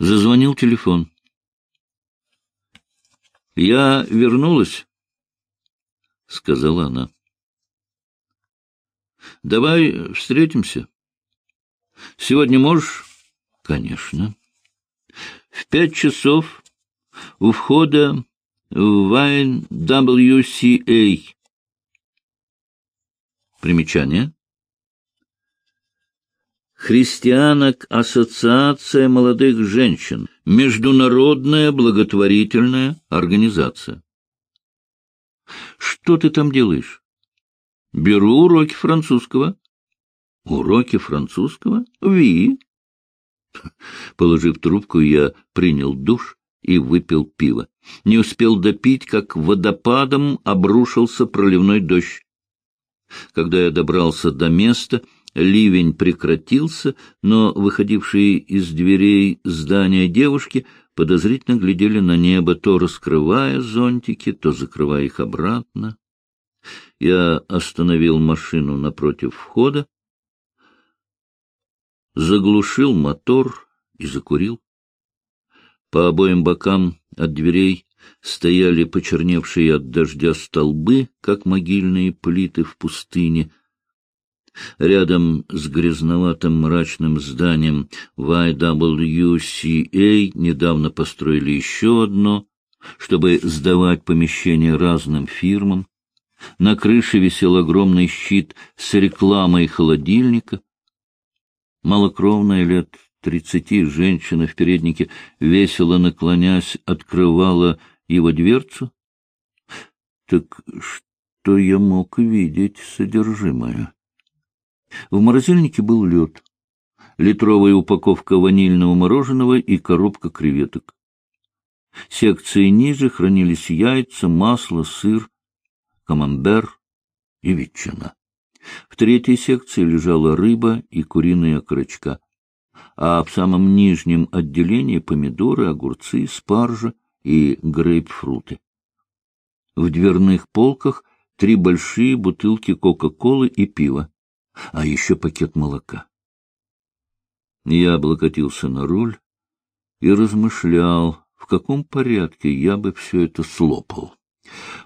Зазвонил телефон. — Я вернулась, — сказала она. — Давай встретимся. Сегодня можешь? — Конечно. В пять часов у входа в YWCA. Примечание. Христианок Ассоциация молодых женщин. Международная благотворительная организация. Что ты там делаешь? Беру уроки французского. Уроки французского? Ви. Положив трубку, я принял душ и выпил пиво. Не успел допить, как водопадом обрушился проливной дождь. Когда я добрался до места, ливень прекратился, но выходившие из дверей здания девушки подозрительно глядели на небо, то раскрывая зонтики, то закрывая их обратно. Я остановил машину напротив входа, заглушил мотор и закурил. По обоим бокам от дверей стояли почерневшие от дождя столбы, как могильные плиты в пустыне. Рядом с грязноватым мрачным зданием YWCA недавно построили еще одно, чтобы сдавать помещения разным фирмам. На крыше висел огромный щит с рекламой холодильника. Малокровная лет тридцати женщина в переднике, весело наклонясь, открывала его дверцу. Так что я мог видеть содержимое? В морозильнике был лед, литровая упаковка ванильного мороженого и коробка креветок. Секции ниже хранились яйца, масло, сыр, камамбер и ветчина. В третьей секции лежала рыба и куриные окорочка а в самом нижнем отделении помидоры, огурцы, спаржа и грейпфруты. В дверных полках три большие бутылки Кока-Колы и пива, а еще пакет молока. Я облокотился на руль и размышлял, в каком порядке я бы все это слопал.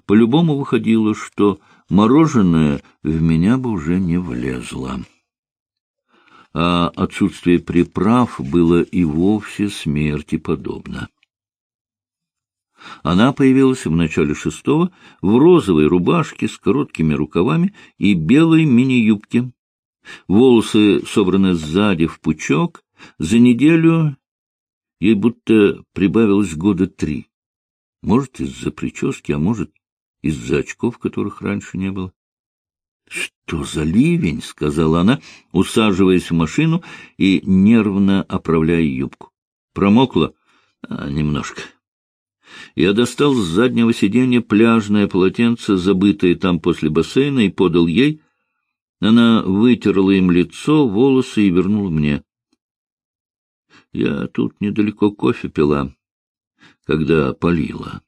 По-любому выходило, что мороженое в меня бы уже не влезло а отсутствие приправ было и вовсе смерти подобно. Она появилась в начале шестого в розовой рубашке с короткими рукавами и белой мини-юбке. Волосы собраны сзади в пучок. За неделю ей будто прибавилось года три. Может, из-за прически, а может, из-за очков, которых раньше не было. — Что за ливень? — сказала она, усаживаясь в машину и нервно оправляя юбку. — Промокла? А, — Немножко. Я достал с заднего сиденья пляжное полотенце, забытое там после бассейна, и подал ей. Она вытерла им лицо, волосы и вернула мне. Я тут недалеко кофе пила, когда полила.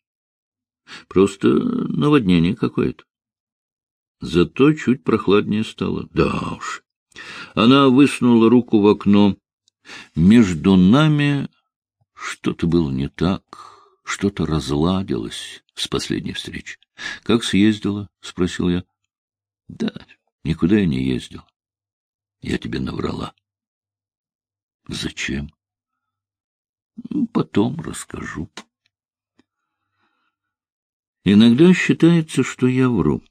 Просто наводнение какое-то. Зато чуть прохладнее стало. Да уж. Она высунула руку в окно. Между нами что-то было не так, что-то разладилось с последней встречи. — Как съездила? — спросил я. — Да, никуда я не ездил. Я тебе наврала. — Зачем? — Потом расскажу. Иногда считается, что я вру.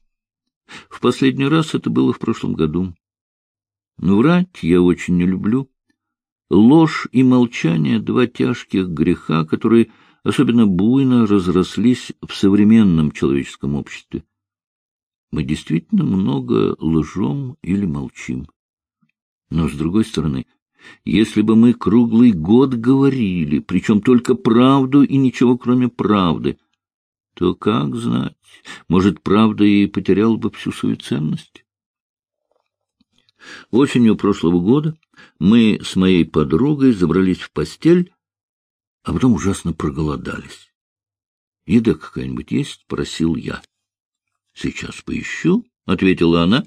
В последний раз это было в прошлом году. Но врать я очень не люблю. Ложь и молчание — два тяжких греха, которые особенно буйно разрослись в современном человеческом обществе. Мы действительно много лжем или молчим. Но, с другой стороны, если бы мы круглый год говорили, причем только правду и ничего кроме правды, то как знать, может, правда и потеряла бы всю свою ценность? Осенью прошлого года мы с моей подругой забрались в постель, а потом ужасно проголодались. — Еда какая-нибудь есть? — просил я. — Сейчас поищу, — ответила она.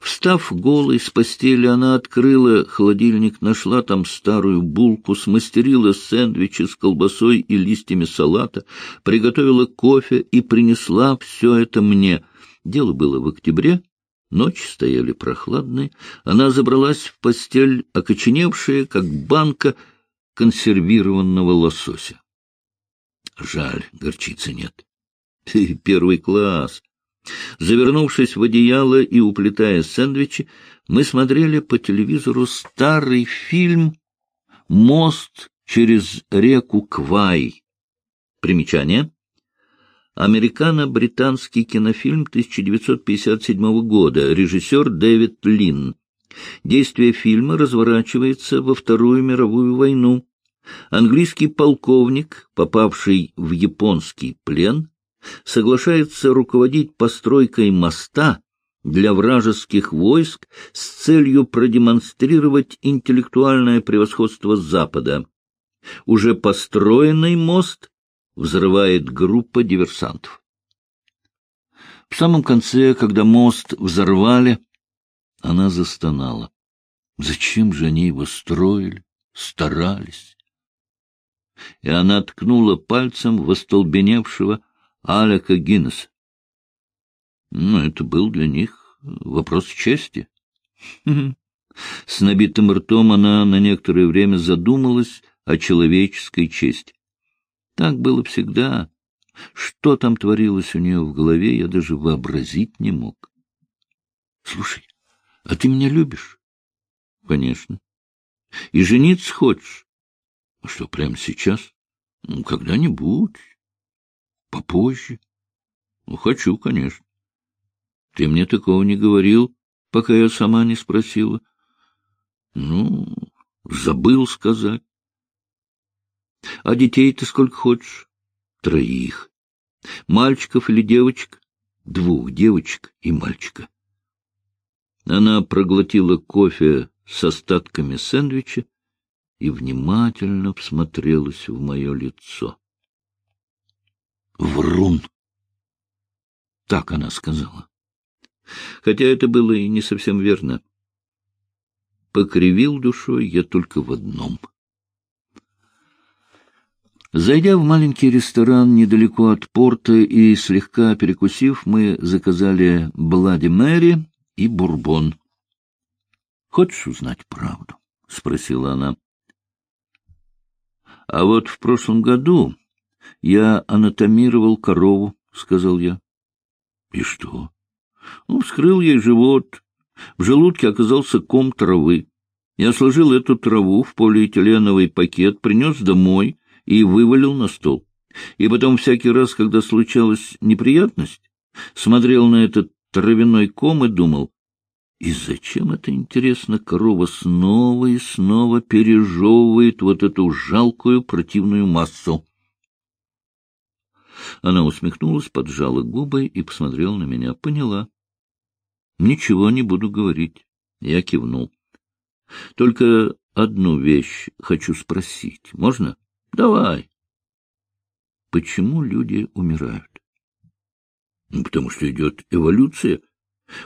Встав голой с постели, она открыла холодильник, нашла там старую булку, смастерила сэндвичи с колбасой и листьями салата, приготовила кофе и принесла все это мне. Дело было в октябре, ночи стояли прохладные. Она забралась в постель, окоченевшая, как банка консервированного лосося. Жаль, горчицы нет. Первый класс. Завернувшись в одеяло и уплетая сэндвичи, мы смотрели по телевизору старый фильм «Мост через реку Квай». Примечание. Американо-британский кинофильм 1957 года. Режиссер Дэвид Лин. Действие фильма разворачивается во Вторую мировую войну. Английский полковник, попавший в японский плен, соглашается руководить постройкой моста для вражеских войск с целью продемонстрировать интеллектуальное превосходство Запада. Уже построенный мост взрывает группа диверсантов. В самом конце, когда мост взорвали, она застонала. Зачем же они его строили, старались? И она ткнула пальцем в остолбеневшего Алека Гиннес. Ну, это был для них вопрос чести. С набитым ртом она на некоторое время задумалась о человеческой чести. Так было всегда. Что там творилось у нее в голове, я даже вообразить не мог. — Слушай, а ты меня любишь? — Конечно. — И жениться хочешь? — А что, прямо сейчас? — Ну, когда-нибудь. Попозже. Ну, хочу, конечно. Ты мне такого не говорил, пока я сама не спросила. Ну, забыл сказать. А детей ты сколько хочешь? Троих. Мальчиков или девочек? Двух девочек и мальчика. Она проглотила кофе с остатками сэндвича и внимательно всмотрелась в мое лицо. Врун. Так она сказала. Хотя это было и не совсем верно. Покривил душой я только в одном. Зайдя в маленький ресторан недалеко от порта и слегка перекусив, мы заказали Блади Мэри и бурбон. — Хочешь узнать правду? — спросила она. — А вот в прошлом году — Я анатомировал корову, — сказал я. — И что? — Ну, вскрыл ей живот. В желудке оказался ком травы. Я сложил эту траву в полиэтиленовый пакет, принес домой и вывалил на стол. И потом всякий раз, когда случалась неприятность, смотрел на этот травяной ком и думал, и зачем это, интересно, корова снова и снова пережевывает вот эту жалкую противную массу? Она усмехнулась, поджала губы и посмотрела на меня. Поняла. Ничего не буду говорить. Я кивнул. Только одну вещь хочу спросить. Можно? Давай. Почему люди умирают? Ну, потому что идет эволюция.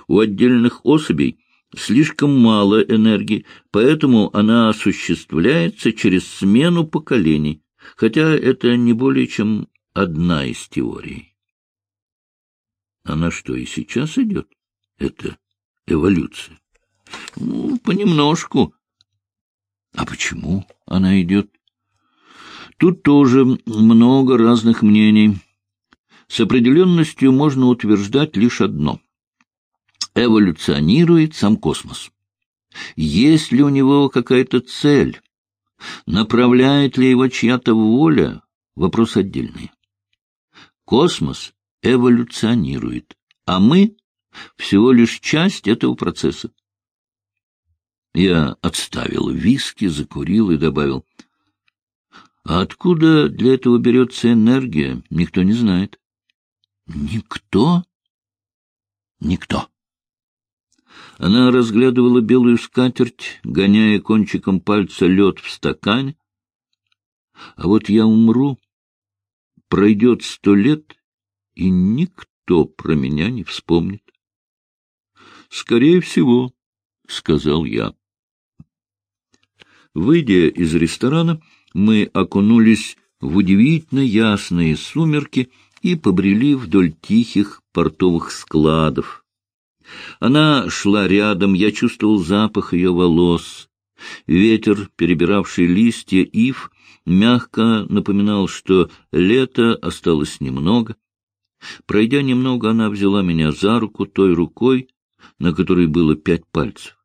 У отдельных особей слишком мало энергии, поэтому она осуществляется через смену поколений, хотя это не более чем одна из теорий. Она что, и сейчас идет? Это эволюция. Ну, понемножку. А почему она идет? Тут тоже много разных мнений. С определенностью можно утверждать лишь одно. Эволюционирует сам космос. Есть ли у него какая-то цель? Направляет ли его чья-то воля? Вопрос отдельный. Космос эволюционирует, а мы всего лишь часть этого процесса. Я отставил виски, закурил и добавил. А откуда для этого берется энергия, никто не знает. Никто? Никто. Она разглядывала белую скатерть, гоняя кончиком пальца лед в стакане. А вот я умру, Пройдет сто лет, и никто про меня не вспомнит. Скорее всего, — сказал я. Выйдя из ресторана, мы окунулись в удивительно ясные сумерки и побрели вдоль тихих портовых складов. Она шла рядом, я чувствовал запах ее волос. Ветер, перебиравший листья ив, мягко напоминал, что лето осталось немного. Пройдя немного, она взяла меня за руку той рукой, на которой было пять пальцев.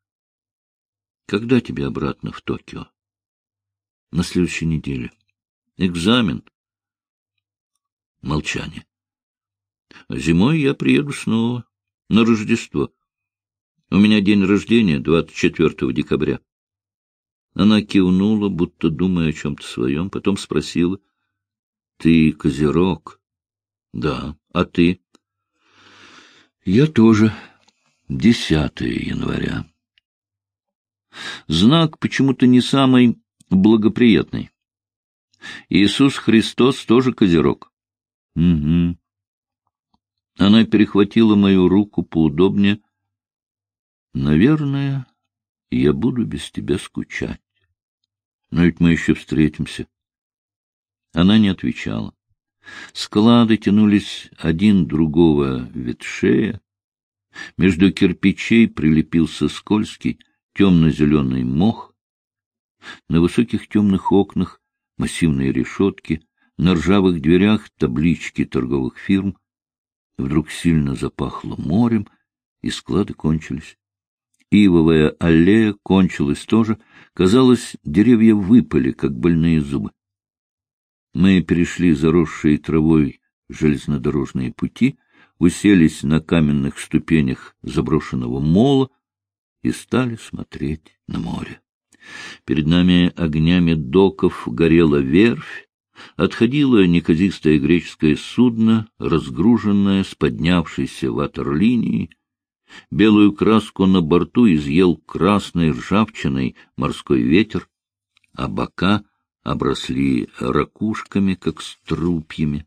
— Когда тебе обратно в Токио? — На следующей неделе. — Экзамен. Молчание. — Зимой я приеду снова, на Рождество. У меня день рождения, 24 декабря. Она кивнула, будто думая о чем-то своем, потом спросила. — Ты козерог? — Да. А ты? — Я тоже. 10 января. Знак почему-то не самый благоприятный. Иисус Христос тоже козерог. Угу. Она перехватила мою руку поудобнее. Наверное, я буду без тебя скучать. Но ведь мы еще встретимся. Она не отвечала. Склады тянулись один другого ветшея. Между кирпичей прилепился скользкий темно-зеленый мох. На высоких темных окнах массивные решетки, на ржавых дверях таблички торговых фирм. Вдруг сильно запахло морем, и склады кончились. Ивовая аллея кончилась тоже. Казалось, деревья выпали, как больные зубы. Мы перешли заросшие травой железнодорожные пути, уселись на каменных ступенях заброшенного мола и стали смотреть на море. Перед нами огнями доков горела верфь, отходило неказистое греческое судно, разгруженное с поднявшейся ватерлинии, Белую краску на борту изъел красной ржавчиной морской ветер, а бока обросли ракушками, как струпьями.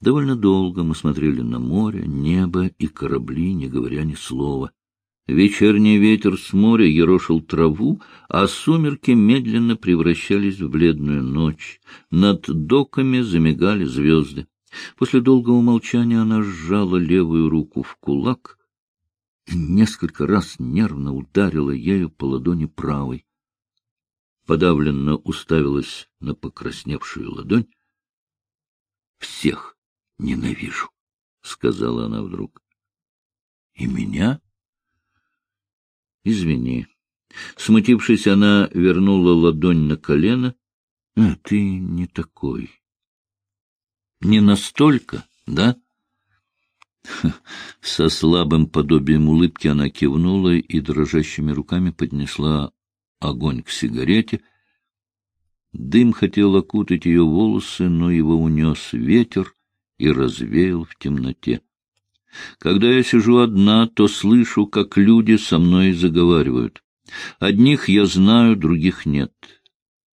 Довольно долго мы смотрели на море, небо и корабли, не говоря ни слова. Вечерний ветер с моря ерошил траву, а сумерки медленно превращались в бледную ночь. Над доками замигали звезды. После долгого молчания она сжала левую руку в кулак и несколько раз нервно ударила ею по ладони правой. Подавленно уставилась на покрасневшую ладонь. — Всех ненавижу, — сказала она вдруг. — И меня? — Извини. Смутившись, она вернула ладонь на колено. — А, ты не такой. — Не настолько, да? — со слабым подобием улыбки она кивнула и дрожащими руками поднесла огонь к сигарете. Дым хотел окутать ее волосы, но его унес ветер и развеял в темноте. Когда я сижу одна, то слышу, как люди со мной заговаривают. Одних я знаю, других нет.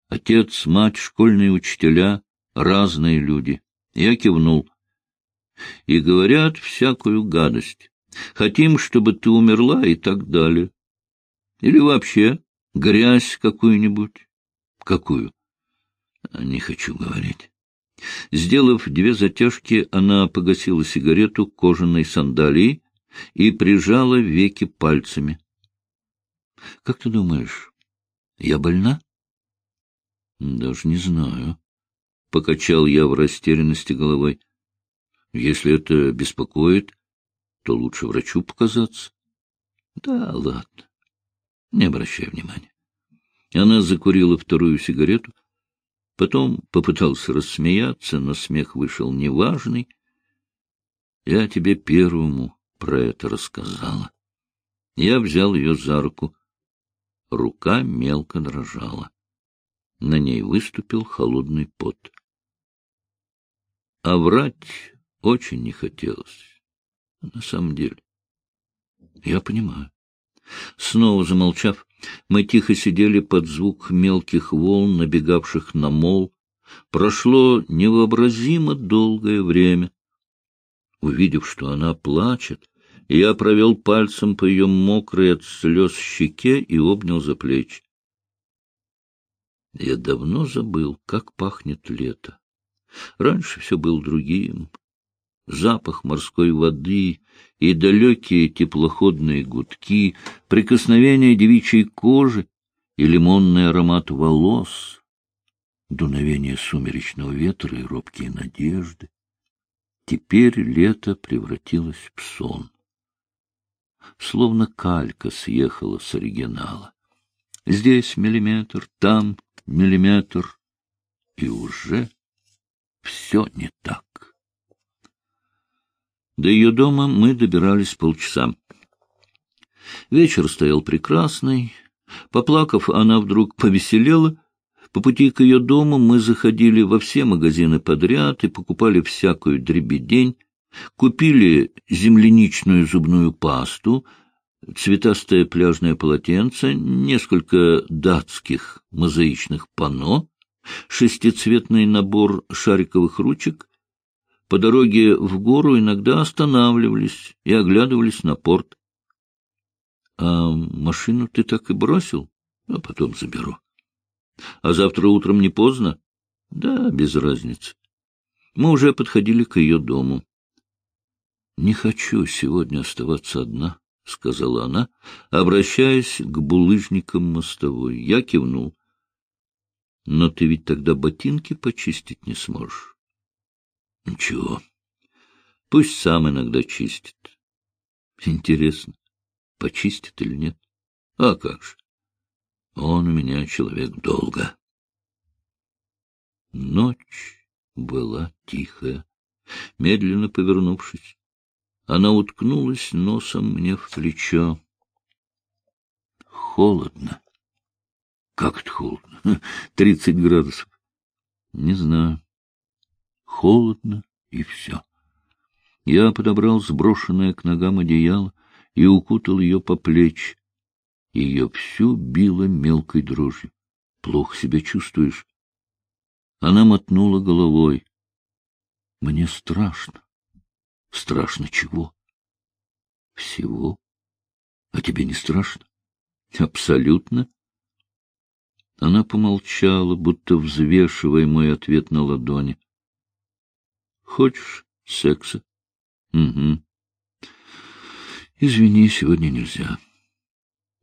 Отец, мать, школьные учителя — разные люди. Я кивнул и говорят всякую гадость. Хотим, чтобы ты умерла и так далее. Или вообще грязь какую-нибудь. Какую? Не хочу говорить. Сделав две затяжки, она погасила сигарету кожаной сандалией и прижала веки пальцами. — Как ты думаешь, я больна? — Даже не знаю. Покачал я в растерянности головой. Если это беспокоит, то лучше врачу показаться. Да, ладно. Не обращай внимания. Она закурила вторую сигарету, потом попытался рассмеяться, но смех вышел неважный. Я тебе первому про это рассказала. Я взял ее за руку. Рука мелко дрожала. На ней выступил холодный пот. А врать очень не хотелось. На самом деле. Я понимаю. Снова замолчав, мы тихо сидели под звук мелких волн, набегавших на мол. Прошло невообразимо долгое время. Увидев, что она плачет, Я провел пальцем по ее мокрой от слез щеке и обнял за плечи. Я давно забыл, как пахнет лето. Раньше все было другим. Запах морской воды и далекие теплоходные гудки, прикосновение девичьей кожи и лимонный аромат волос, дуновение сумеречного ветра и робкие надежды. Теперь лето превратилось в сон. Словно калька съехала с оригинала. Здесь миллиметр, там миллиметр, и уже все не так. До ее дома мы добирались полчаса. Вечер стоял прекрасный. Поплакав, она вдруг повеселела. По пути к ее дому мы заходили во все магазины подряд и покупали всякую дребедень, купили земляничную зубную пасту, цветастое пляжное полотенце, несколько датских мозаичных панно, шестицветный набор шариковых ручек. По дороге в гору иногда останавливались и оглядывались на порт. — А машину ты так и бросил? А потом заберу. — А завтра утром не поздно? — Да, без разницы. Мы уже подходили к ее дому. — Не хочу сегодня оставаться одна, — сказала она, обращаясь к булыжникам мостовой. Я кивнул. — Но ты ведь тогда ботинки почистить не сможешь. — Ничего. Пусть сам иногда чистит. Интересно, почистит или нет? А как же? Он у меня человек долго. Ночь была тихая. Медленно повернувшись, она уткнулась носом мне в плечо. Холодно. Как это холодно? Тридцать градусов. Не знаю. Холодно, и все. Я подобрал сброшенное к ногам одеяло и укутал ее по плечи. Ее всю било мелкой дрожью. Плохо себя чувствуешь? Она мотнула головой. Мне страшно. Страшно чего? Всего. А тебе не страшно? Абсолютно. Она помолчала, будто взвешивая мой ответ на ладони. Хочешь секса? Угу. Извини, сегодня нельзя.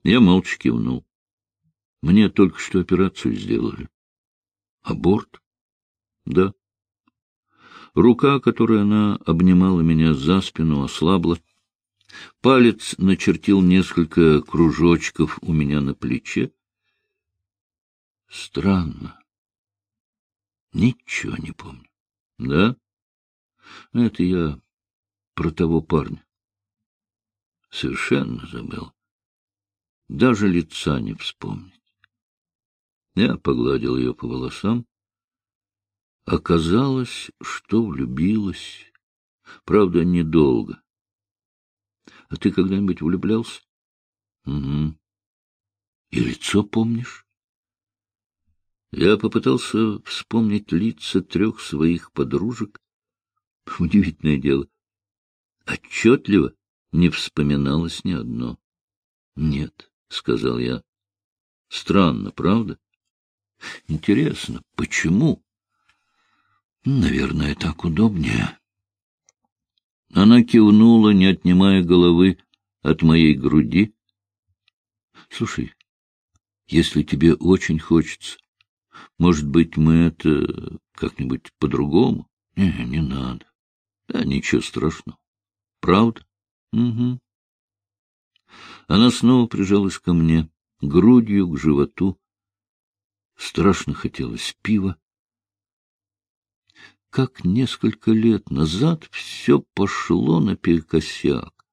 Я молча кивнул. Мне только что операцию сделали. Аборт? Да. Рука, которой она обнимала меня за спину, ослабла. Палец начертил несколько кружочков у меня на плече. Странно. Ничего не помню. Да? Это я про того парня. Совершенно забыл. Даже лица не вспомнить. Я погладил ее по волосам. Оказалось, что влюбилась. Правда, недолго. А ты когда-нибудь влюблялся? Угу. И лицо помнишь? Я попытался вспомнить лица трех своих подружек. Удивительное дело. Отчетливо не вспоминалось ни одно. — Нет, — сказал я. — Странно, правда? — Интересно, почему? — Наверное, так удобнее. Она кивнула, не отнимая головы от моей груди. — Слушай, если тебе очень хочется, может быть, мы это как-нибудь по-другому? Не, не надо. Да, ничего страшного. Правда? Угу. Она снова прижалась ко мне, грудью к животу. Страшно хотелось пива. Как несколько лет назад все пошло наперекосяк,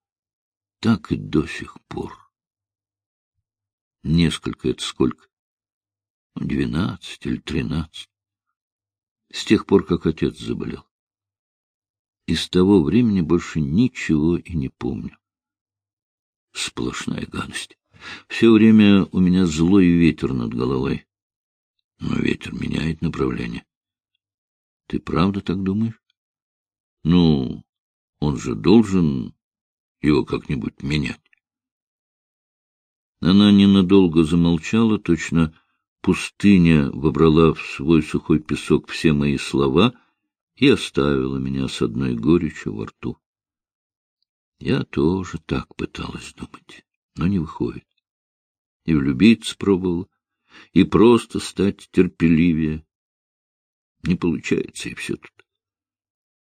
так и до сих пор. Несколько — это сколько? Двенадцать или тринадцать. С тех пор, как отец заболел. И с того времени больше ничего и не помню. Сплошная гадость. Все время у меня злой ветер над головой. Но ветер меняет направление. Ты правда так думаешь? Ну, он же должен его как-нибудь менять. Она ненадолго замолчала, точно пустыня вобрала в свой сухой песок все мои слова и оставила меня с одной горечью во рту. Я тоже так пыталась думать, но не выходит. И влюбиться пробовала, и просто стать терпеливее. Не получается, и все тут.